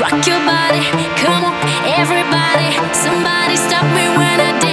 Rock your body, come on, everybody. Somebody stop me when I.